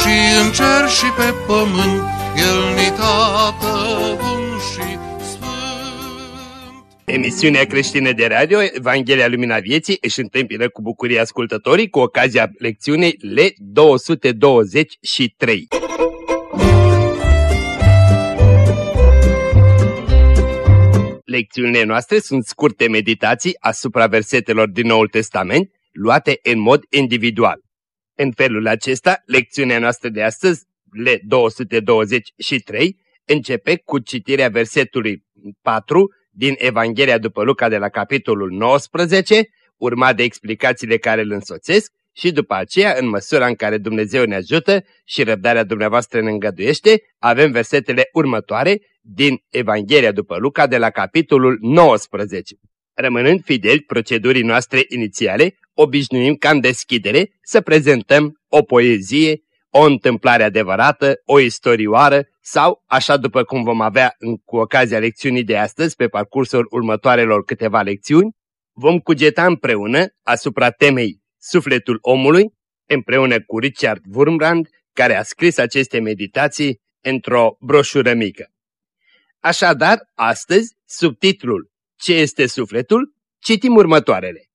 și în cer și pe pământ, El ni tată bun și sfânt. Emisiunea creștină de radio Evanghelia Lumina Vieții își întâmpină cu bucurie ascultătorii cu ocazia lecțiunii L223. Lecțiunile noastre sunt scurte meditații asupra versetelor din Noul Testament, luate în mod individual. În felul acesta, lecțiunea noastră de astăzi, L223, începe cu citirea versetului 4 din Evanghelia după Luca de la capitolul 19, urmat de explicațiile care îl însoțesc și după aceea, în măsura în care Dumnezeu ne ajută și răbdarea dumneavoastră ne îngăduiește, avem versetele următoare din Evanghelia după Luca de la capitolul 19. Rămânând fideli procedurii noastre inițiale, obișnuim ca în deschidere să prezentăm o poezie, o întâmplare adevărată, o istorioară sau, așa după cum vom avea în, cu ocazia lecțiunii de astăzi pe parcursul următoarelor câteva lecțiuni, vom cugeta împreună asupra temei Sufletul omului, împreună cu Richard Wurmbrand, care a scris aceste meditații într-o broșură mică. Așadar, astăzi, subtitlul Ce este sufletul? Citim următoarele.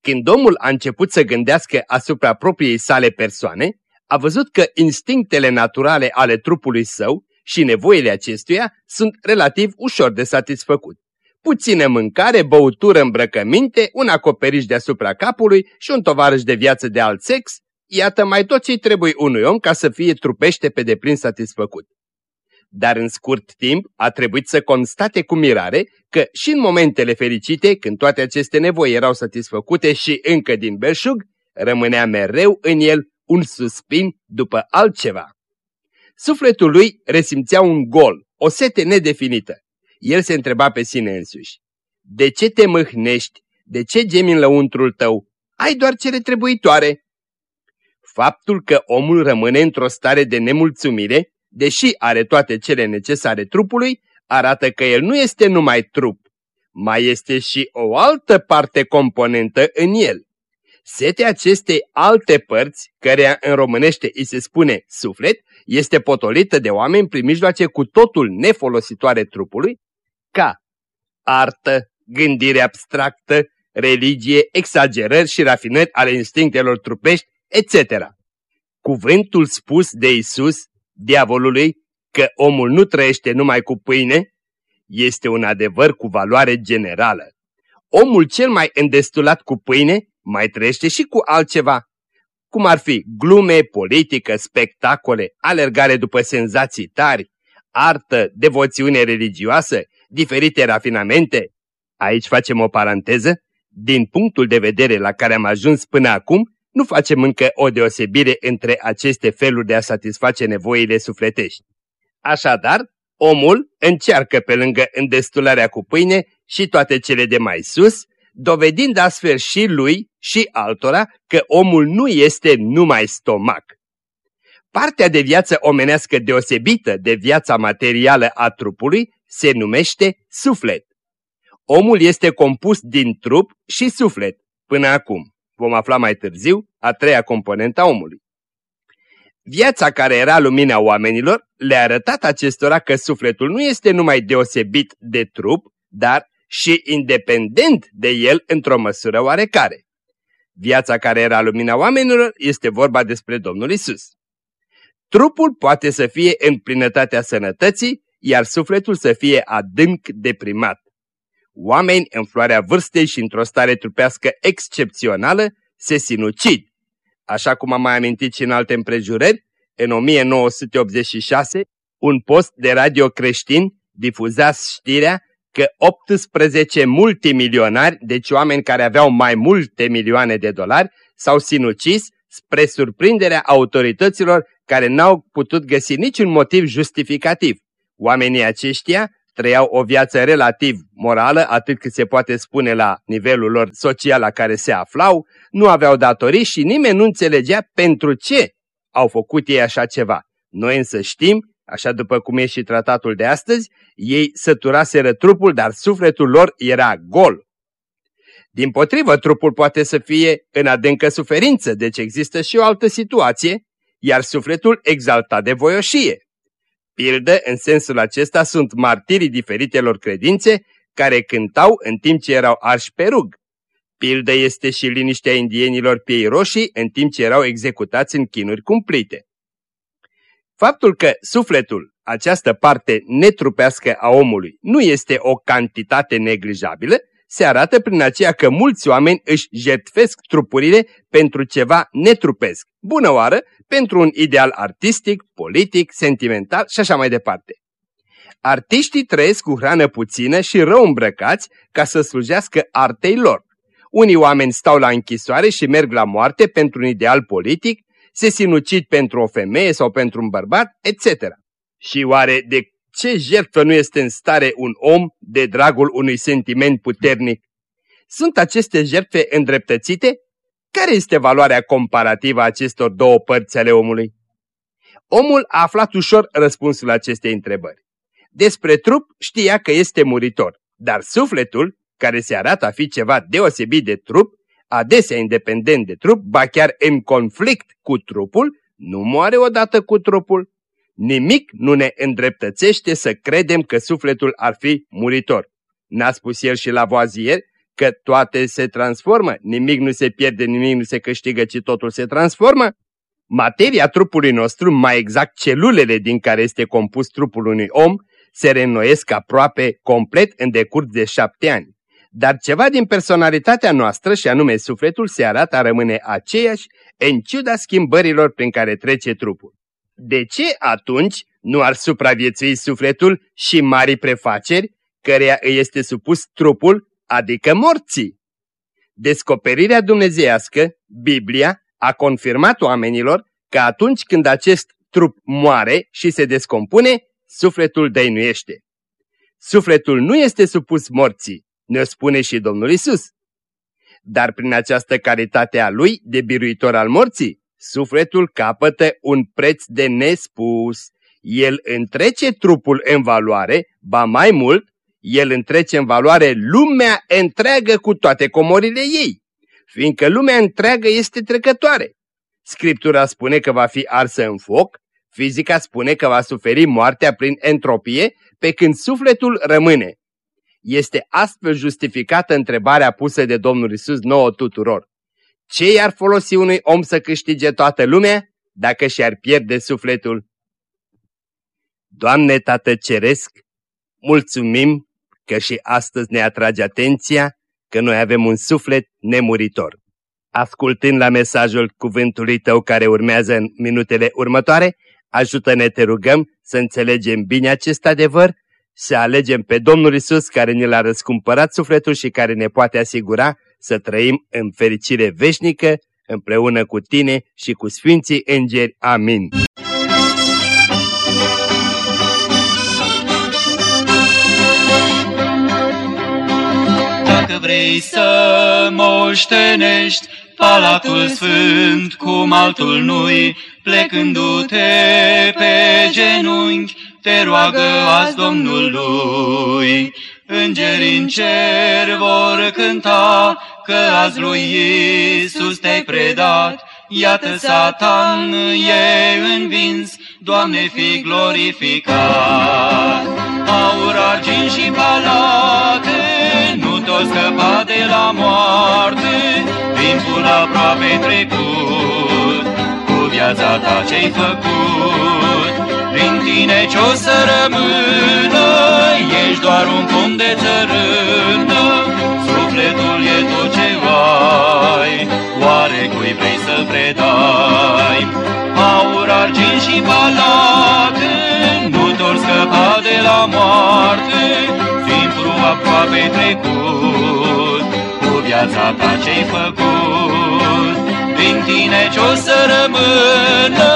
Când omul a început să gândească asupra propriei sale persoane, a văzut că instinctele naturale ale trupului său și nevoile acestuia sunt relativ ușor de satisfăcut. Puțină mâncare, băutură, îmbrăcăminte, un acoperiș deasupra capului și un tovarăș de viață de alt sex, iată mai tot ce trebuie unui om ca să fie trupește pe deplin satisfăcut dar în scurt timp a trebuit să constate cu mirare că și în momentele fericite, când toate aceste nevoi erau satisfăcute și încă din belșug, rămânea mereu în el un suspin după altceva. Sufletul lui resimțea un gol, o sete nedefinită. El se întreba pe sine însuși. De ce te mâhnești? De ce gemi în lăuntrul tău? Ai doar cele trebuitoare. Faptul că omul rămâne într-o stare de nemulțumire deși are toate cele necesare trupului, arată că el nu este numai trup, mai este și o altă parte componentă în el. Setea acestei alte părți, care în românește îi se spune suflet, este potolită de oameni prin mijloace cu totul nefolositoare trupului, ca artă, gândire abstractă, religie, exagerări și rafinări ale instinctelor trupești, etc. Cuvântul spus de Isus diavolului că omul nu trăiește numai cu pâine, este un adevăr cu valoare generală. Omul cel mai îndestulat cu pâine mai trăiește și cu altceva, cum ar fi glume, politică, spectacole, alergare după senzații tari, artă, devoțiune religioasă, diferite rafinamente. Aici facem o paranteză. Din punctul de vedere la care am ajuns până acum, nu facem încă o deosebire între aceste feluri de a satisface nevoile sufletești. Așadar, omul încearcă pe lângă îndestularea cu pâine și toate cele de mai sus, dovedind astfel și lui și altora că omul nu este numai stomac. Partea de viață omenească deosebită de viața materială a trupului se numește suflet. Omul este compus din trup și suflet, până acum vom afla mai târziu, a treia componentă a omului. Viața care era lumina oamenilor le-a arătat acestora că sufletul nu este numai deosebit de trup, dar și independent de el într-o măsură oarecare. Viața care era lumina oamenilor este vorba despre Domnul Isus. Trupul poate să fie în plinătatea sănătății, iar sufletul să fie adânc deprimat. Oameni în floarea vârstei și într-o stare trupească excepțională se sinucid. Așa cum am mai amintit și în alte împrejurări, în 1986, un post de radio creștin difuza știrea că 18 multimilionari, deci oameni care aveau mai multe milioane de dolari, s-au sinucis spre surprinderea autorităților care n-au putut găsi niciun motiv justificativ. Oamenii aceștia trăiau o viață relativ morală, atât cât se poate spune la nivelul lor social la care se aflau, nu aveau datorii și nimeni nu înțelegea pentru ce au făcut ei așa ceva. Noi însă știm, așa după cum e și tratatul de astăzi, ei săturaseră trupul, dar sufletul lor era gol. Din potrivă, trupul poate să fie în adâncă suferință, deci există și o altă situație, iar sufletul exaltat de voioșie. Pildă, în sensul acesta, sunt martirii diferitelor credințe care cântau în timp ce erau arși pe rug. Pildă este și liniștea indienilor piei roșii în timp ce erau executați în chinuri cumplite. Faptul că sufletul, această parte netrupească a omului, nu este o cantitate neglijabilă, se arată prin aceea că mulți oameni își jertfesc trupurile pentru ceva netrupesc. Bună oară, pentru un ideal artistic, politic, sentimental și așa mai departe. Artiștii trăiesc cu hrană puțină și rău îmbrăcați ca să slujească artei lor. Unii oameni stau la închisoare și merg la moarte pentru un ideal politic, se sinucid pentru o femeie sau pentru un bărbat, etc. Și oare de ce jertfă nu este în stare un om de dragul unui sentiment puternic? Sunt aceste jertfe îndreptățite? Care este valoarea comparativă a acestor două părți ale omului? Omul a aflat ușor răspunsul la acestei întrebări. Despre trup știa că este muritor, dar sufletul, care se arată a fi ceva deosebit de trup, adesea independent de trup, ba chiar în conflict cu trupul, nu moare odată cu trupul. Nimic nu ne îndreptățește să credem că sufletul ar fi muritor. N-a spus el și la voazier că toate se transformă, nimic nu se pierde, nimic nu se câștigă, ci totul se transformă? Materia trupului nostru, mai exact celulele din care este compus trupul unui om, se reînnoiesc aproape complet în decurs de șapte ani. Dar ceva din personalitatea noastră, și anume sufletul, se arată a rămâne aceeași în ciuda schimbărilor prin care trece trupul. De ce atunci nu ar supraviețui sufletul și mari prefaceri, căreia îi este supus trupul, adică morții? Descoperirea dumnezeiască, Biblia, a confirmat oamenilor că atunci când acest trup moare și se descompune, sufletul dăinuiește. Sufletul nu este supus morții, ne spune și Domnul Isus. Dar prin această caritate a lui de biruitor al morții, sufletul capătă un preț de nespus. El întrece trupul în valoare, ba mai mult, el întrece în valoare lumea întreagă cu toate comorile ei, fiindcă lumea întreagă este trecătoare. Scriptura spune că va fi arsă în foc, fizica spune că va suferi moartea prin entropie, pe când sufletul rămâne. Este astfel justificată întrebarea pusă de Domnul Isus nouă tuturor. Ce i-ar folosi unui om să câștige toată lumea dacă și-ar pierde sufletul? Doamne Tată Ceresc, mulțumim că și astăzi ne atrage atenția că noi avem un suflet nemuritor. Ascultând la mesajul cuvântului Tău care urmează în minutele următoare, ajută-ne, te rugăm, să înțelegem bine acest adevăr, să alegem pe Domnul Isus care ne l-a răscumpărat sufletul și care ne poate asigura să trăim în fericire veșnică împreună cu Tine și cu Sfinții Îngeri. Amin. Dacă vrei să moștenești Palatul Sfânt cum altul nu-i, plecându-te pe genunchi, te roagă azi Domnului. Îngerii în cer vor cânta că azi lui Iisus te-ai predat, Iată Satan e învins, Doamne fi glorificat. Aur, argint și palate, nu tot scăpa de la moarte, timpul aproape trecut, cu viața ta ce-ai făcut. Prin tine ce-o să rămână, ești doar un pom de țărână, sufletul e tot ce ai, oare cui vrei să predai? Aur, argint și palate, nu doar scăpa de la moarte, timpul aproape trecut, cu viața ta ce-ai făcut. Prin tine ce-o să rămână,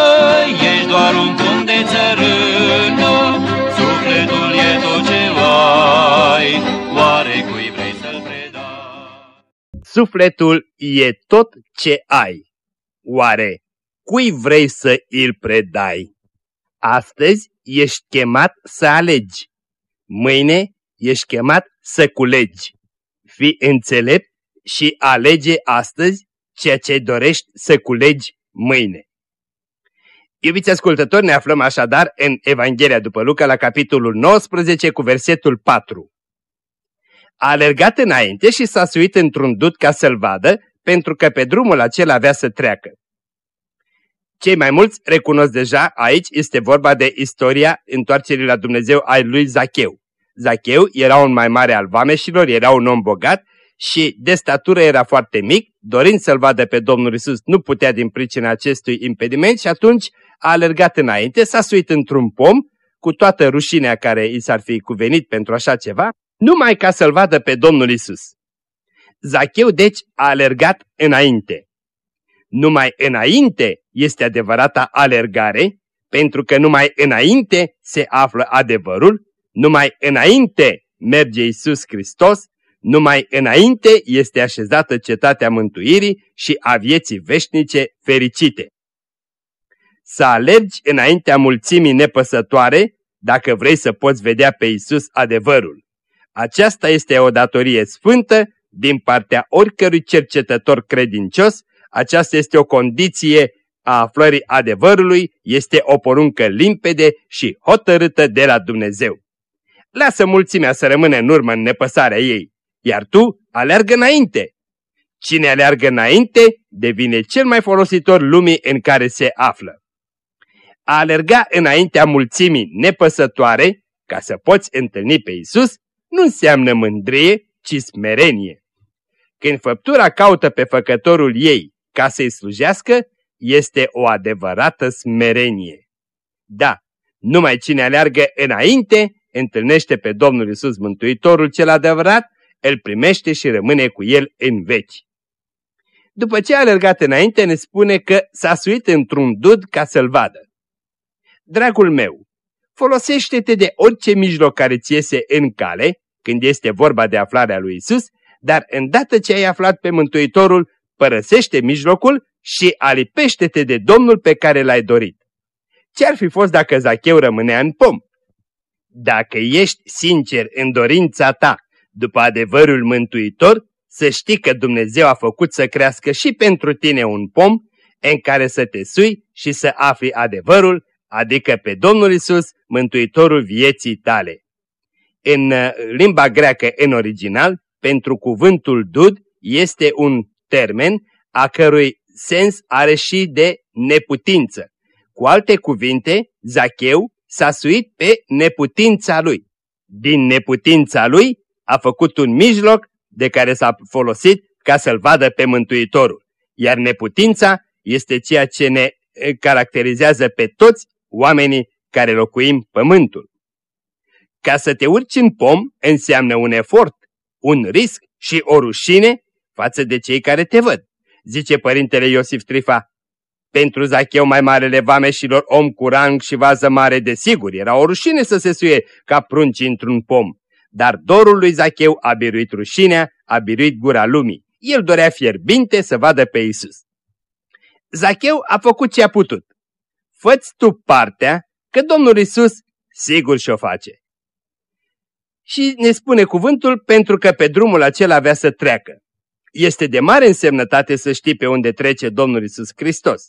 ești doar un pom de țărână, sufletul e tot ce ai, oare cui vrei să-l predai? Sufletul e tot ce ai. Oare cui vrei să îl predai? Astăzi ești chemat să alegi. Mâine ești chemat să culegi. Fi înțelept și alege astăzi ceea ce dorești să culegi mâine. Iubiți ascultători, ne aflăm așadar în Evanghelia după Luca la capitolul 19 cu versetul 4. A alergat înainte și s-a suit într-un dut ca să-l vadă, pentru că pe drumul acela avea să treacă. Cei mai mulți recunosc deja, aici este vorba de istoria întoarcerii la Dumnezeu ai lui Zacheu. Zacheu era un mai mare al vameșilor, era un om bogat și de statură era foarte mic, dorind să-L vadă pe Domnul Isus, nu putea din pricina acestui impediment și atunci a alergat înainte, s-a suit într-un pom, cu toată rușinea care i s-ar fi cuvenit pentru așa ceva, numai ca să-L vadă pe Domnul Isus. Zacheu, deci, a alergat înainte. Numai înainte este adevărata alergare, pentru că numai înainte se află adevărul, numai înainte merge Isus Hristos, numai înainte este așezată cetatea mântuirii și a vieții veșnice fericite. Să alergi înaintea mulțimii nepăsătoare dacă vrei să poți vedea pe Isus adevărul. Aceasta este o datorie sfântă din partea oricărui cercetător credincios, aceasta este o condiție a aflării adevărului, este o poruncă limpede și hotărâtă de la Dumnezeu. Lasă mulțimea să rămână în urmă în nepăsarea ei iar tu alergă înainte. Cine aleargă înainte devine cel mai folositor lumii în care se află. A alerga înaintea mulțimii nepăsătoare, ca să poți întâlni pe Isus, nu înseamnă mândrie, ci smerenie. Când făptura caută pe făcătorul ei ca să-i slujească, este o adevărată smerenie. Da, numai cine aleargă înainte, întâlnește pe Domnul Isus Mântuitorul cel adevărat îl primește și rămâne cu el în veci. După ce a alergat înainte, ne spune că s-a suit într-un dud ca să-l vadă. Dragul meu, folosește-te de orice mijloc care ți iese în cale, când este vorba de aflarea lui Isus, dar îndată ce ai aflat pe Mântuitorul, părăsește mijlocul și alipește-te de Domnul pe care l-ai dorit. Ce-ar fi fost dacă Zacheu rămânea în pom? Dacă ești sincer în dorința ta după adevărul mântuitor, să știi că Dumnezeu a făcut să crească și pentru tine un pom în care să te sui și să afli adevărul, adică pe Domnul Isus, mântuitorul vieții tale. În uh, limba greacă, în original, pentru cuvântul dud este un termen a cărui sens are și de neputință. Cu alte cuvinte, Zacheu s-a suit pe neputința lui. Din neputința lui a făcut un mijloc de care s-a folosit ca să-L vadă pe Mântuitorul. Iar neputința este ceea ce ne caracterizează pe toți oamenii care locuim pământul. Ca să te urci în pom înseamnă un efort, un risc și o rușine față de cei care te văd. Zice părintele Iosif Trifa, pentru Zacheu mai marele vameșilor om cu rang și vază mare de sigur, era o rușine să se suie ca prunci într-un pom dar dorul lui Zacheu a biruit rușinea, a biruit gura lumii. El dorea fierbinte să vadă pe Isus. Zacheu a făcut ce a putut. Făți tu partea că Domnul Isus sigur și-o face. Și ne spune cuvântul pentru că pe drumul acela avea să treacă. Este de mare însemnătate să știi pe unde trece Domnul Isus Hristos.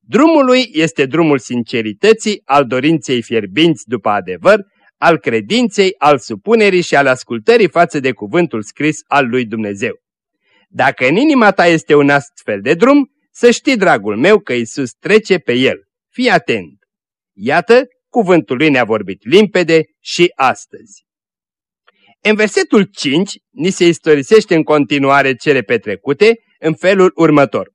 Drumul lui este drumul sincerității, al dorinței fierbinți după adevăr, al credinței, al supunerii și al ascultării față de cuvântul scris al lui Dumnezeu. Dacă în inima ta este un astfel de drum, să știi, dragul meu, că Isus trece pe el. Fii atent! Iată, cuvântul lui ne-a vorbit limpede și astăzi. În versetul 5 ni se istorisește în continuare cele petrecute în felul următor.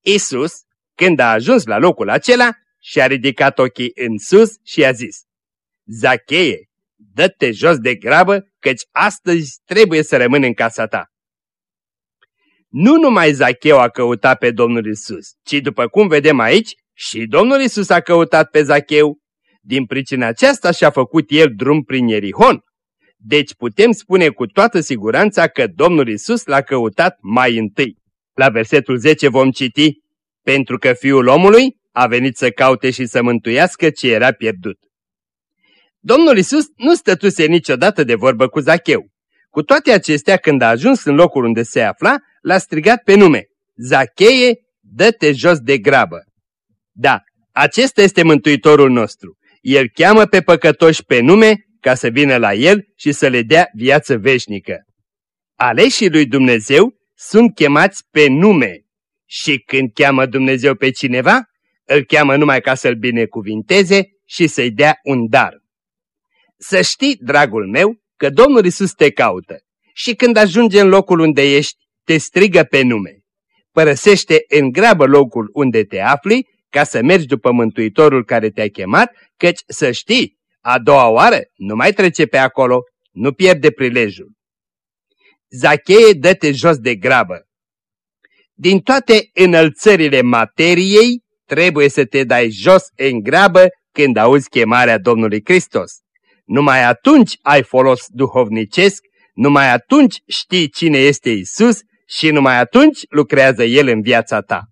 Isus, când a ajuns la locul acela, și-a ridicat ochii în sus și a zis, Zacheie, dă-te jos de grabă, căci astăzi trebuie să rămân în casa ta. Nu numai Zacheu a căutat pe Domnul Isus, ci după cum vedem aici, și Domnul Isus a căutat pe Zacheu. Din pricina aceasta și-a făcut el drum prin Ierihon. Deci putem spune cu toată siguranța că Domnul Isus l-a căutat mai întâi. La versetul 10 vom citi, pentru că Fiul omului a venit să caute și să mântuiască ce era pierdut. Domnul Isus nu stătuse niciodată de vorbă cu Zacheu. Cu toate acestea, când a ajuns în locul unde se afla, l-a strigat pe nume, Zacheie, dă-te jos de grabă. Da, acesta este Mântuitorul nostru. El cheamă pe păcătoși pe nume ca să vină la el și să le dea viață veșnică. Aleșii lui Dumnezeu sunt chemați pe nume și când cheamă Dumnezeu pe cineva, îl cheamă numai ca să-l binecuvinteze și să-i dea un dar. Să știi, dragul meu, că Domnul Isus te caută și când ajunge în locul unde ești, te strigă pe nume. Părăsește în grabă locul unde te afli ca să mergi după Mântuitorul care te-a chemat, căci să știi, a doua oară nu mai trece pe acolo, nu pierde prilejul. Zacheie, dă-te jos de grabă. Din toate înălțările materiei, trebuie să te dai jos în grabă când auzi chemarea Domnului Hristos. Numai atunci ai folos duhovnicesc, numai atunci știi cine este Isus și numai atunci lucrează El în viața ta.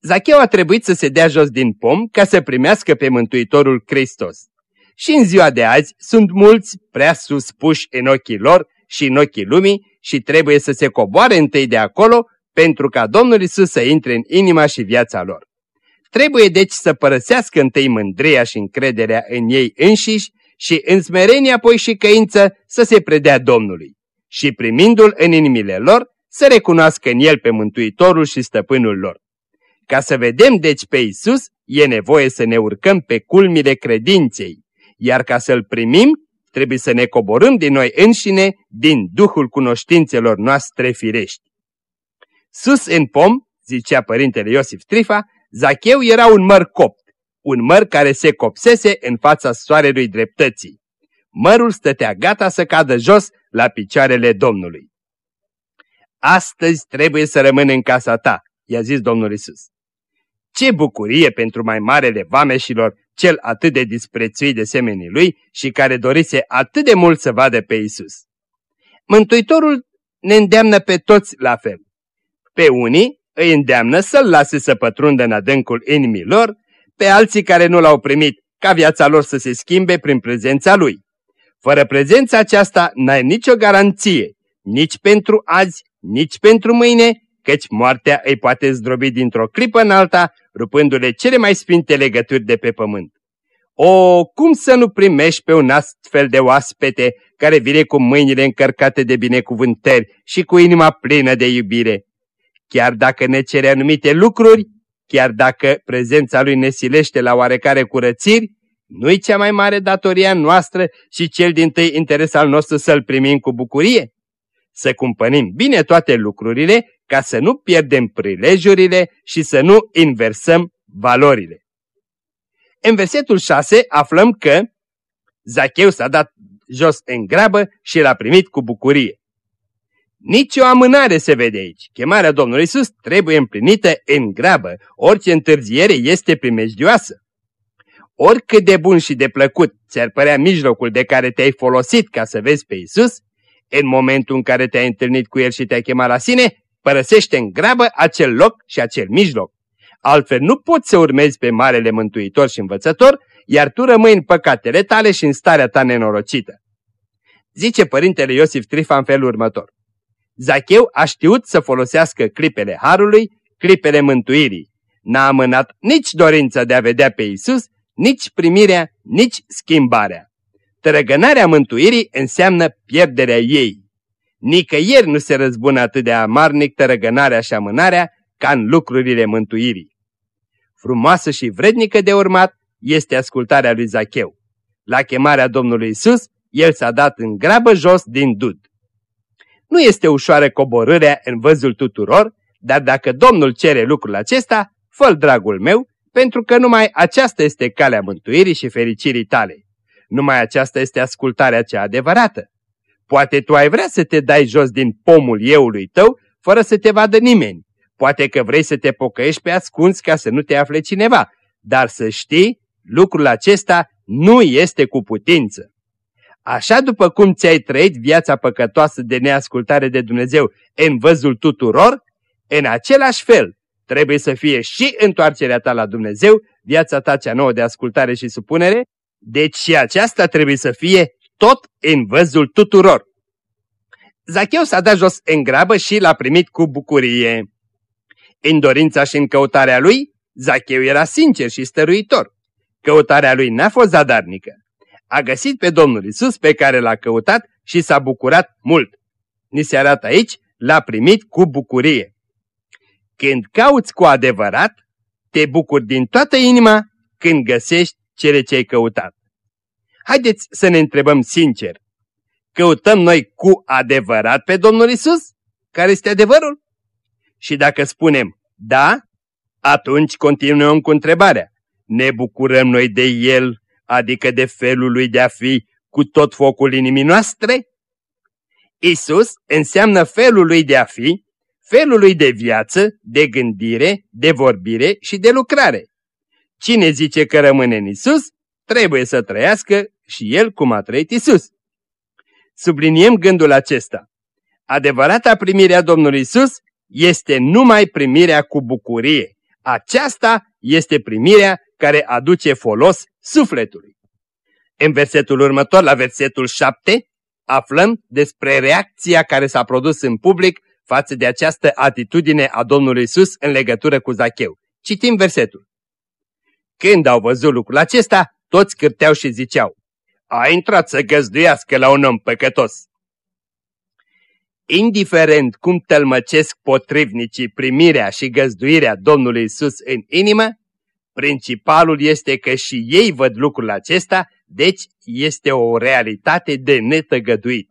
Zacheu a trebuit să se dea jos din pom ca să primească pe Mântuitorul Hristos. Și în ziua de azi sunt mulți prea sus puși în ochii lor și în ochii lumii și trebuie să se coboare întâi de acolo pentru ca Domnul Isus să intre în inima și viața lor. Trebuie deci să părăsească întâi mândria și încrederea în ei înșiși și în smerenie apoi și căință să se predea Domnului și primindu-L în inimile lor să recunoască în El pe Mântuitorul și Stăpânul lor. Ca să vedem deci pe Isus, e nevoie să ne urcăm pe culmile credinței, iar ca să-L primim, trebuie să ne coborâm din noi înșine, din duhul cunoștințelor noastre firești. Sus în pom, zicea părintele Iosif Trifa, Zacheu era un măr copt, un măr care se copsese în fața soarelui dreptății. Mărul stătea gata să cadă jos la picioarele Domnului. Astăzi trebuie să rămân în casa ta, i-a zis Domnul Isus. Ce bucurie pentru mai marele vameșilor, cel atât de disprețuit de semenii lui și care dorise atât de mult să vadă pe Isus. Mântuitorul ne îndeamnă pe toți la fel. Pe unii îi îndeamnă să-L lase să pătrundă în adâncul inimii lor, pe alții care nu l-au primit, ca viața lor să se schimbe prin prezența Lui. Fără prezența aceasta n-ai nicio garanție, nici pentru azi, nici pentru mâine, căci moartea îi poate zdrobi dintr-o clipă în alta, rupându-le cele mai sfinte legături de pe pământ. O, cum să nu primești pe un astfel de oaspete care vine cu mâinile încărcate de binecuvântări și cu inima plină de iubire? Chiar dacă ne cere anumite lucruri, chiar dacă prezența lui ne silește la oarecare curățiri, nu-i cea mai mare datoria noastră și cel din tâi interes al nostru să-l primim cu bucurie? Să cumpănim bine toate lucrurile ca să nu pierdem prilejurile și să nu inversăm valorile. În versetul 6 aflăm că Zacheu s-a dat jos în grabă și l-a primit cu bucurie. Nici o amânare se vede aici. Chemarea Domnului Isus trebuie împlinită în grabă. Orice întârziere este primejdioasă. Oricât de bun și de plăcut ți-ar părea mijlocul de care te-ai folosit ca să vezi pe Isus, în momentul în care te-ai întâlnit cu El și te-ai chemat la sine, părăsește în grabă acel loc și acel mijloc. Altfel nu poți să urmezi pe Marele Mântuitor și Învățător, iar tu rămâi în păcatele tale și în starea ta nenorocită. Zice părintele Iosif Trifa în felul următor. Zacheu a știut să folosească clipele Harului, clipele mântuirii. N-a amânat nici dorința de a vedea pe Isus, nici primirea, nici schimbarea. Trăgănarea mântuirii înseamnă pierderea ei. Nicăieri nu se răzbună atât de amarnic tărăgănarea și amânarea ca în lucrurile mântuirii. Frumoasă și vrednică de urmat este ascultarea lui Zacheu. La chemarea Domnului Isus, el s-a dat în grabă jos din dud. Nu este ușoară coborârea în văzul tuturor, dar dacă Domnul cere lucrul acesta, fă dragul meu, pentru că numai aceasta este calea mântuirii și fericirii tale. Numai aceasta este ascultarea cea adevărată. Poate tu ai vrea să te dai jos din pomul euului tău, fără să te vadă nimeni. Poate că vrei să te pocăiești pe ascuns ca să nu te afle cineva, dar să știi, lucrul acesta nu este cu putință. Așa după cum ți-ai trăit viața păcătoasă de neascultare de Dumnezeu în văzul tuturor, în același fel trebuie să fie și întoarcerea ta la Dumnezeu, viața ta cea nouă de ascultare și supunere, deci și aceasta trebuie să fie tot în văzul tuturor. Zacheu s-a dat jos în grabă și l-a primit cu bucurie. În dorința și în căutarea lui, Zacheu era sincer și stăruitor. Căutarea lui n-a fost zadarnică. A găsit pe Domnul Isus pe care l-a căutat și s-a bucurat mult. Ni se arată aici, l-a primit cu bucurie. Când cauți cu adevărat, te bucuri din toată inima când găsești cele ce ai căutat. Haideți să ne întrebăm sincer. Căutăm noi cu adevărat pe Domnul Isus? Care este adevărul? Și dacă spunem da, atunci continuăm cu întrebarea. Ne bucurăm noi de El, adică de felul lui de a fi, cu tot focul inimii noastre? Isus înseamnă felul lui de a fi, felul lui de viață, de gândire, de vorbire și de lucrare. Cine zice că rămâne în Isus, trebuie să trăiască și el cum a trăit Isus. Subliniem gândul acesta. Adevărata primire a Domnului Isus este numai primirea cu bucurie. Aceasta este primirea care aduce folos sufletului. În versetul următor, la versetul 7, aflăm despre reacția care s-a produs în public față de această atitudine a Domnului Isus în legătură cu Zacheu. Citim versetul. Când au văzut lucrul acesta, toți cârteau și ziceau, a intrat să găzduiască la un om păcătos. Indiferent cum tălmăcesc potrivnicii primirea și găzduirea Domnului Isus în inimă, principalul este că și ei văd lucrul acesta, deci este o realitate de netăgăduit.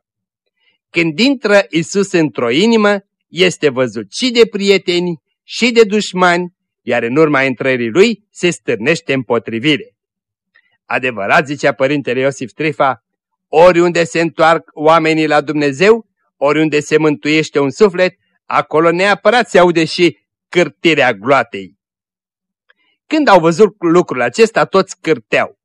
Când intră Isus într-o inimă, este văzut și de prieteni și de dușmani, iar în urma intrării lui se stârnește împotrivire. Adevărat, zicea părintele Iosif Trifa, oriunde se întoarc oamenii la Dumnezeu, oriunde se mântuiește un suflet, acolo neapărat se aude și cârtirea gloatei. Când au văzut lucrul acesta, toți cârteau.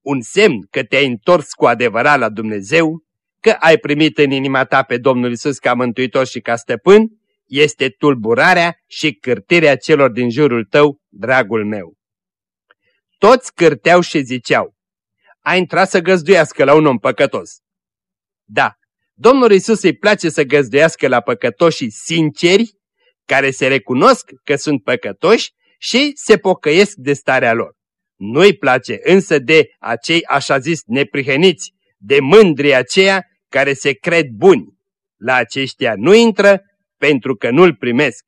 Un semn că te-ai întors cu adevărat la Dumnezeu, că ai primit în inima ta pe Domnul Isus ca mântuitor și ca stăpân, este tulburarea și cârtirea celor din jurul tău, dragul meu. Toți cârteau și ziceau, a intrat să găzduiască la un om păcătos. Da, Domnul Isus îi place să găzduiască la păcătoșii sinceri, care se recunosc că sunt păcătoși și se pocăiesc de starea lor. Nu-i place însă de acei așa zis neprihăniți, de mândri aceia care se cred buni. La aceștia nu intră pentru că nu-l primesc.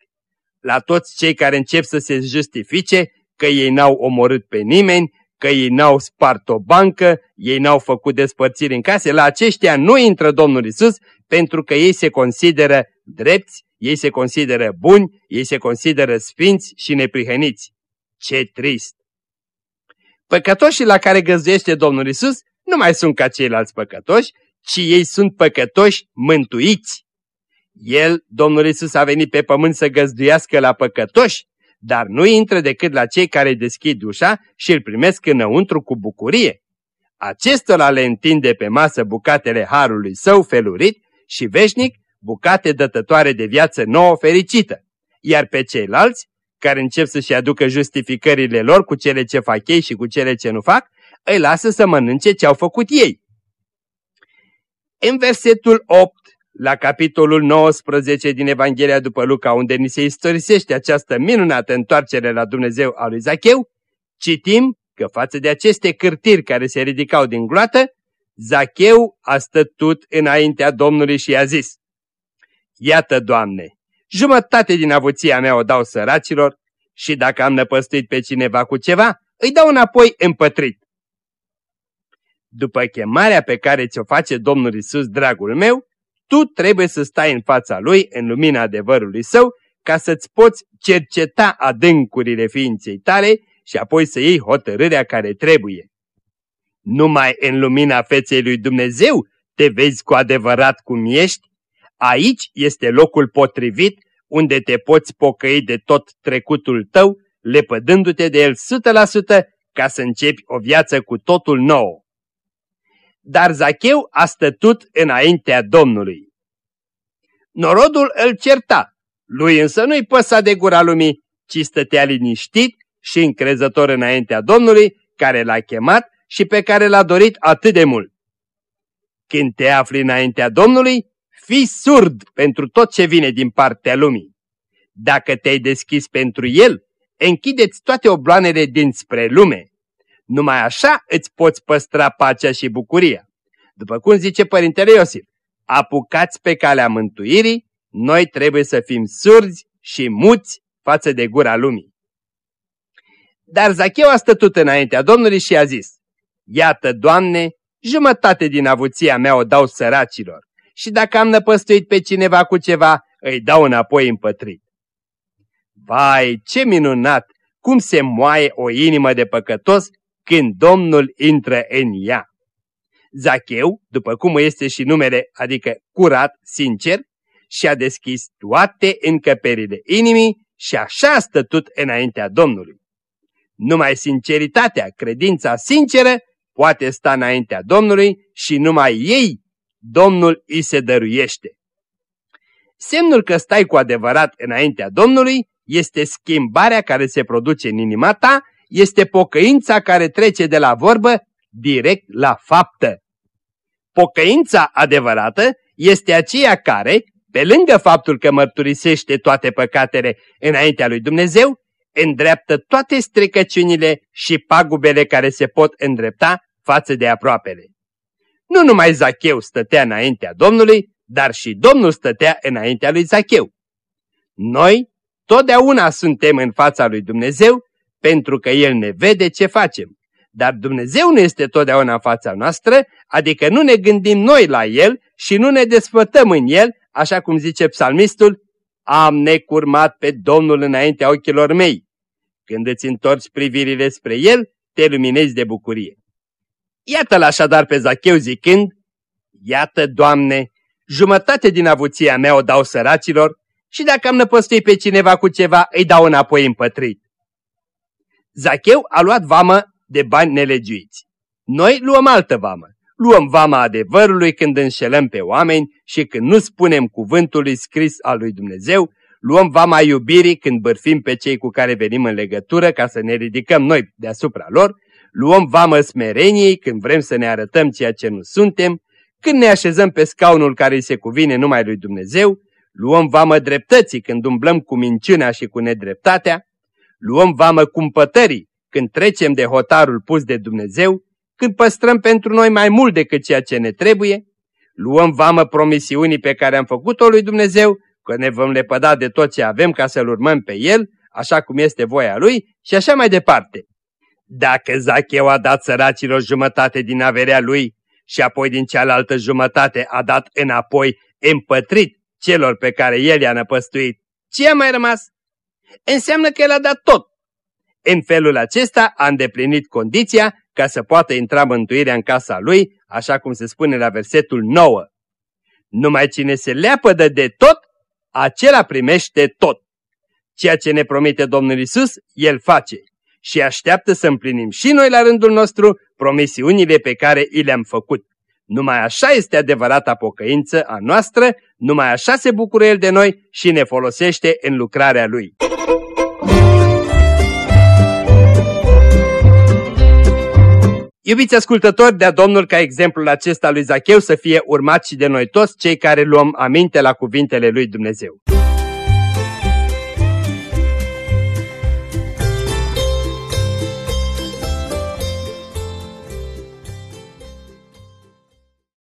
La toți cei care încep să se justifice că ei n-au omorât pe nimeni, că ei n-au spart o bancă, ei n-au făcut despărțiri în case, la aceștia nu intră Domnul Isus pentru că ei se consideră drepți, ei se consideră buni, ei se consideră sfinți și neprihăniți. Ce trist! Păcătoșii la care găzduiește Domnul Isus nu mai sunt ca ceilalți păcătoși, ci ei sunt păcătoși mântuiți. El, Domnul Isus, a venit pe pământ să găzduiască la păcătoși, dar nu intră decât la cei care deschid ușa și îl primesc înăuntru cu bucurie. Acestora le întinde pe masă bucatele harului său felurit și veșnic bucate dătătoare de viață nouă fericită, iar pe ceilalți, care încep să-și aducă justificările lor cu cele ce fac ei și cu cele ce nu fac, îi lasă să mănânce ce au făcut ei. În versetul 8 la capitolul 19 din Evanghelia după Luca, unde ni se istorisește această minunată întoarcere la Dumnezeu a lui Zacheu, citim că față de aceste cârtiri care se ridicau din gloată, Zacheu a stătut înaintea Domnului și i-a zis, Iată, Doamne, jumătate din avuția mea o dau săracilor și dacă am năpăstuit pe cineva cu ceva, îi dau înapoi împătrit. După chemarea pe care ți-o face Domnul Isus, dragul meu, tu trebuie să stai în fața Lui, în lumina adevărului Său, ca să-ți poți cerceta adâncurile ființei tale și apoi să iei hotărârea care trebuie. Numai în lumina feței lui Dumnezeu te vezi cu adevărat cum ești, Aici este locul potrivit unde te poți pocăi de tot trecutul tău, lepădându-te de el 100% ca să începi o viață cu totul nouă. Dar Zacheu a stătut înaintea Domnului. Norodul îl certa, lui însă nu-i păsa de gura lumii, ci stătea liniștit și încrezător înaintea Domnului, care l-a chemat și pe care l-a dorit atât de mult. Când te afli înaintea Domnului, fii surd pentru tot ce vine din partea lumii. Dacă te-ai deschis pentru El, închideți toate obloanele dinspre lume. Numai așa îți poți păstra pacea și bucuria. După cum zice Părintele Iosif, apucați pe calea mântuirii, noi trebuie să fim surzi și muți față de gura lumii. Dar Zacheu a stătut înaintea Domnului și a zis, Iată, Doamne, jumătate din avuția mea o dau săracilor și dacă am năpăstuit pe cineva cu ceva, îi dau înapoi împătrit. Vai, ce minunat! Cum se moaie o inimă de păcătos când Domnul intră în ea. Zacheu, după cum este și numele, adică curat, sincer, și-a deschis toate încăperile inimii și așa a stătut înaintea Domnului. Numai sinceritatea, credința sinceră, poate sta înaintea Domnului și numai ei Domnul îi se dăruiește. Semnul că stai cu adevărat înaintea Domnului este schimbarea care se produce în inima ta, este pocăința care trece de la vorbă direct la faptă. Pocăința adevărată este aceea care, pe lângă faptul că mărturisește toate păcatele înaintea lui Dumnezeu, îndreaptă toate strecăciunile și pagubele care se pot îndrepta față de aproapele. Nu numai Zacheu stătea înaintea Domnului, dar și Domnul stătea înaintea lui Zacheu. Noi totdeauna suntem în fața lui Dumnezeu pentru că El ne vede ce facem. Dar Dumnezeu nu este totdeauna în fața noastră, adică nu ne gândim noi la El și nu ne desfătăm în El, așa cum zice psalmistul, am necurmat pe Domnul înaintea ochilor mei. Când îți întorci privirile spre El, te luminezi de bucurie. Iată-l așadar pe Zacheu zicând, Iată, Doamne, jumătate din avuția mea o dau săracilor și dacă am năpăstuit pe cineva cu ceva, îi dau înapoi împătrit. Zacheu a luat vamă de bani nelegiuiți. Noi luăm altă vamă. Luăm vama adevărului când înșelăm pe oameni și când nu spunem cuvântul scris al lui Dumnezeu, luăm vama iubirii când bărfim pe cei cu care venim în legătură ca să ne ridicăm noi deasupra lor, luăm vamă smereniei când vrem să ne arătăm ceea ce nu suntem, când ne așezăm pe scaunul care îi se cuvine numai lui Dumnezeu, luăm vamă dreptății când umblăm cu minciunea și cu nedreptatea, luăm vamă cumpătării când trecem de hotarul pus de Dumnezeu, când păstrăm pentru noi mai mult decât ceea ce ne trebuie, luăm vamă promisiunii pe care am făcut-o lui Dumnezeu, că ne vom lepăda de tot ce avem ca să-L urmăm pe El, așa cum este voia Lui și așa mai departe. Dacă Zacheu a dat săracilor jumătate din averea lui și apoi din cealaltă jumătate a dat înapoi împătrit celor pe care el i-a năpăstuit, ce a mai rămas? Înseamnă că el a dat tot. În felul acesta a îndeplinit condiția ca să poată intra mântuirea în casa lui, așa cum se spune la versetul 9. Numai cine se leapădă de tot, acela primește tot. Ceea ce ne promite Domnul Isus, El face și așteaptă să împlinim și noi la rândul nostru promisiunile pe care i le-am făcut. Numai așa este adevărata pocăință a noastră, numai așa se bucură El de noi și ne folosește în lucrarea Lui. Iubiți ascultători, de-a Domnul ca exemplul acesta lui Zacheu să fie urmat și de noi toți cei care luăm aminte la cuvintele lui Dumnezeu.